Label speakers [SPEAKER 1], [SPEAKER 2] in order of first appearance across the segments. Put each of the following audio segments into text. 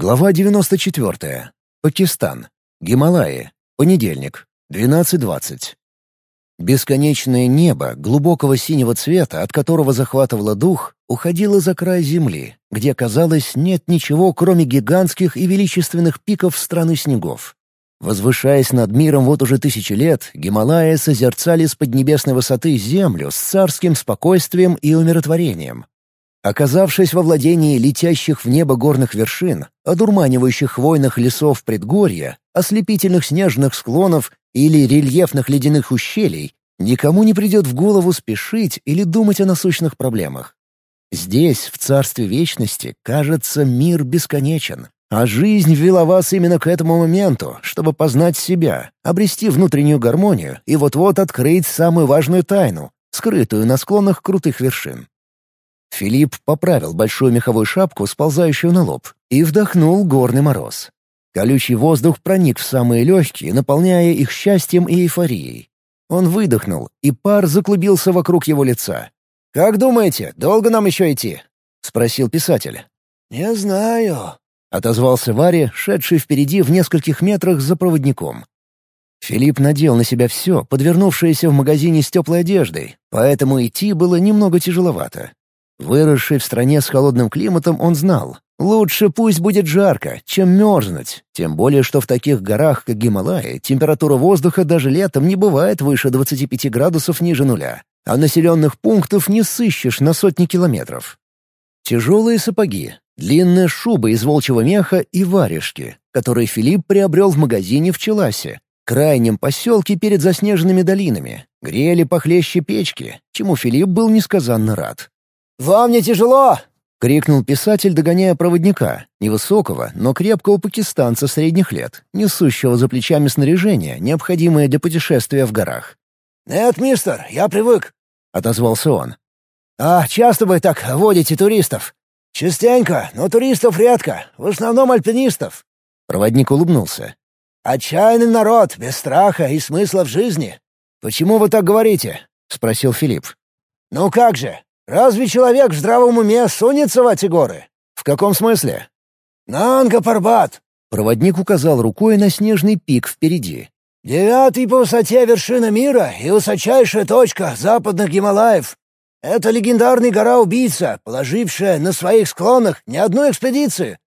[SPEAKER 1] Глава 94. Пакистан. Гималаи. Понедельник. 12.20. Бесконечное небо глубокого синего цвета, от которого захватывало дух, уходило за край земли, где, казалось, нет ничего, кроме гигантских и величественных пиков страны снегов. Возвышаясь над миром вот уже тысячи лет, Гималаи созерцали с поднебесной высоты землю с царским спокойствием и умиротворением, Оказавшись во владении летящих в небо горных вершин, одурманивающих хвойных лесов предгорья, ослепительных снежных склонов или рельефных ледяных ущелий, никому не придет в голову спешить или думать о насущных проблемах. Здесь, в Царстве Вечности, кажется, мир бесконечен, а жизнь ввела вас именно к этому моменту, чтобы познать себя, обрести внутреннюю гармонию и вот-вот открыть самую важную тайну, скрытую на склонах крутых вершин. Филипп поправил большую меховую шапку, сползающую на лоб, и вдохнул горный мороз. Колючий воздух проник в самые легкие, наполняя их счастьем и эйфорией. Он выдохнул, и пар заклубился вокруг его лица. «Как думаете, долго нам еще идти?» — спросил писатель.
[SPEAKER 2] «Не знаю», —
[SPEAKER 1] отозвался Варя, шедший впереди в нескольких метрах за проводником. Филипп надел на себя все, подвернувшееся в магазине с теплой одеждой, поэтому идти было немного тяжеловато. Выросший в стране с холодным климатом, он знал. Лучше пусть будет жарко, чем мерзнуть. Тем более, что в таких горах, как Гималаи, температура воздуха даже летом не бывает выше 25 градусов ниже нуля. А населенных пунктов не сыщешь на сотни километров. Тяжелые сапоги, длинная шуба из волчьего меха и варежки, которые Филипп приобрел в магазине в Челасе, крайнем поселке перед заснеженными долинами, грели похлеще печки, чему Филипп был несказанно рад.
[SPEAKER 2] «Вам не тяжело?»
[SPEAKER 1] — крикнул писатель, догоняя проводника, невысокого, но крепкого пакистанца средних лет, несущего за плечами снаряжение, необходимое для путешествия в горах.
[SPEAKER 2] «Нет, мистер, я привык», —
[SPEAKER 1] отозвался он.
[SPEAKER 2] «А часто вы так водите туристов?» «Частенько, но туристов редко, в основном альпинистов».
[SPEAKER 1] Проводник улыбнулся.
[SPEAKER 2] «Отчаянный народ, без страха и смысла в жизни».
[SPEAKER 1] «Почему вы так говорите?» — спросил Филипп.
[SPEAKER 2] «Ну как же, Разве человек в здравом уме сунется в эти горы?
[SPEAKER 1] В каком смысле?
[SPEAKER 2] На Ангапарбат.
[SPEAKER 1] Проводник указал рукой на снежный пик впереди.
[SPEAKER 2] Девятый по высоте вершина мира и высочайшая точка западных Гималаев. Это легендарная гора-убийца, положившая на своих склонах не одну экспедицию.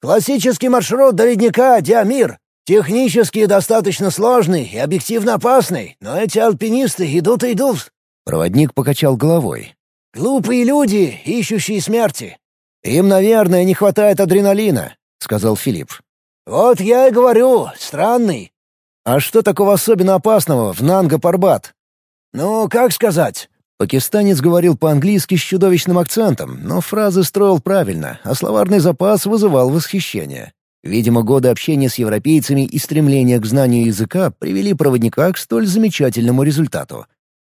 [SPEAKER 2] Классический маршрут до ледника Диамир. Технически достаточно сложный и объективно опасный, но эти альпинисты идут и идут.
[SPEAKER 1] Проводник покачал головой.
[SPEAKER 2] Глупые люди, ищущие смерти.
[SPEAKER 1] Им, наверное, не хватает адреналина, сказал Филипп.
[SPEAKER 2] Вот я и говорю, странный.
[SPEAKER 1] А что такого особенно опасного в Нанга-Парбат?
[SPEAKER 2] Ну, как сказать?
[SPEAKER 1] Пакистанец говорил по-английски с чудовищным акцентом, но фразы строил правильно, а словарный запас вызывал восхищение. Видимо, годы общения с европейцами и стремление к знанию языка привели проводника к столь замечательному результату.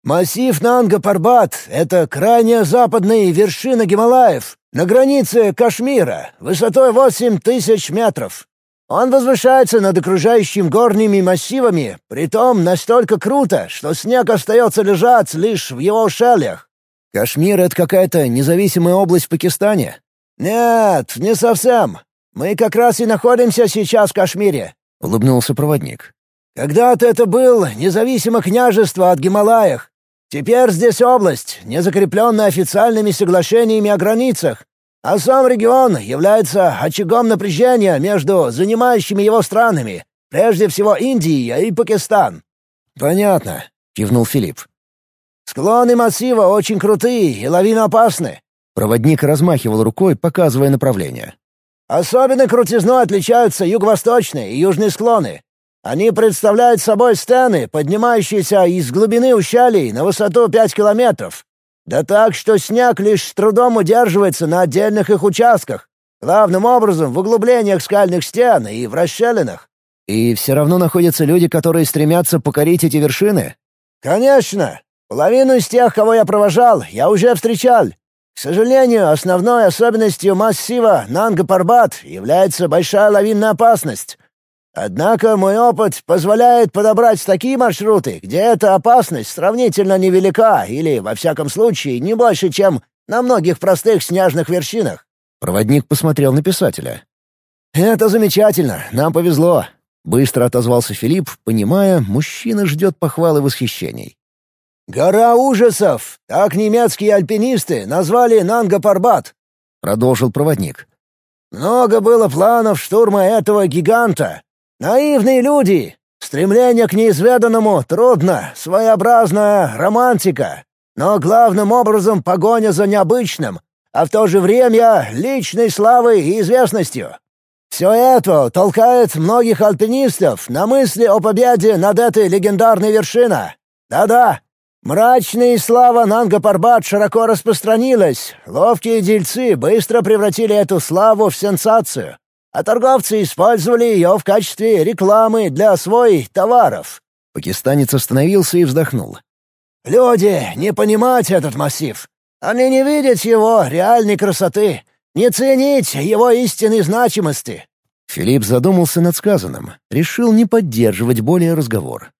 [SPEAKER 2] Массив Нанга-Парбат — это крайняя западная вершина Гималаев, на границе Кашмира, высотой 8 тысяч метров. Он возвышается над окружающим горными массивами, притом настолько круто, что снег остается лежать лишь в его ущельях.
[SPEAKER 1] Кашмир — это какая-то независимая область в Пакистане?
[SPEAKER 2] Нет, не совсем. Мы как раз и находимся сейчас в Кашмире.
[SPEAKER 1] — улыбнулся проводник.
[SPEAKER 2] «Когда-то это был независимое княжество от Гималаях, Теперь здесь область, не закрепленная официальными соглашениями о границах, а сам регион является очагом напряжения между занимающими его странами, прежде всего Индией и Пакистан».
[SPEAKER 1] «Понятно», — кивнул Филипп.
[SPEAKER 2] «Склоны массива очень крутые и лавиноопасны».
[SPEAKER 1] Проводник размахивал рукой, показывая направление.
[SPEAKER 2] «Особенно крутизной отличаются юго-восточные и южные склоны. Они представляют собой стены, поднимающиеся из глубины ущелий на высоту пять километров. Да так, что снег лишь с трудом удерживается на отдельных их участках, главным образом в углублениях скальных стен и в расщелинах.
[SPEAKER 1] И все равно находятся люди, которые стремятся покорить эти вершины?
[SPEAKER 2] Конечно. Половину из тех, кого я провожал, я уже встречал. К сожалению, основной особенностью массива Нанга-Парбат является большая лавинная опасность. Однако мой опыт позволяет подобрать такие маршруты, где эта опасность сравнительно невелика или, во всяком случае, не больше, чем на многих простых снежных вершинах.
[SPEAKER 1] Проводник посмотрел на писателя.
[SPEAKER 2] «Это замечательно, нам повезло», —
[SPEAKER 1] быстро отозвался Филипп, понимая, мужчина ждет похвалы восхищений.
[SPEAKER 2] «Гора ужасов! Так немецкие альпинисты назвали Нанга-Парбат», — продолжил проводник. «Много было планов штурма этого гиганта. Наивные люди, стремление к неизведанному трудно, своеобразная романтика. Но главным образом погоня за необычным, а в то же время личной славой и известностью. Все это толкает многих альпинистов на мысли о победе над этой легендарной вершиной. Да-да, мрачная слава Нанга-Парбат широко распространилась. Ловкие дельцы быстро превратили эту славу в сенсацию, а торговцы использовали ее в качестве рекламы для своих товаров.
[SPEAKER 1] Пакистанец остановился и вздохнул.
[SPEAKER 2] «Люди не понимать этот массив. Они не видят его реальной красоты не ценить его истинной значимости».
[SPEAKER 1] Филипп задумался над сказанным, решил не поддерживать более разговор.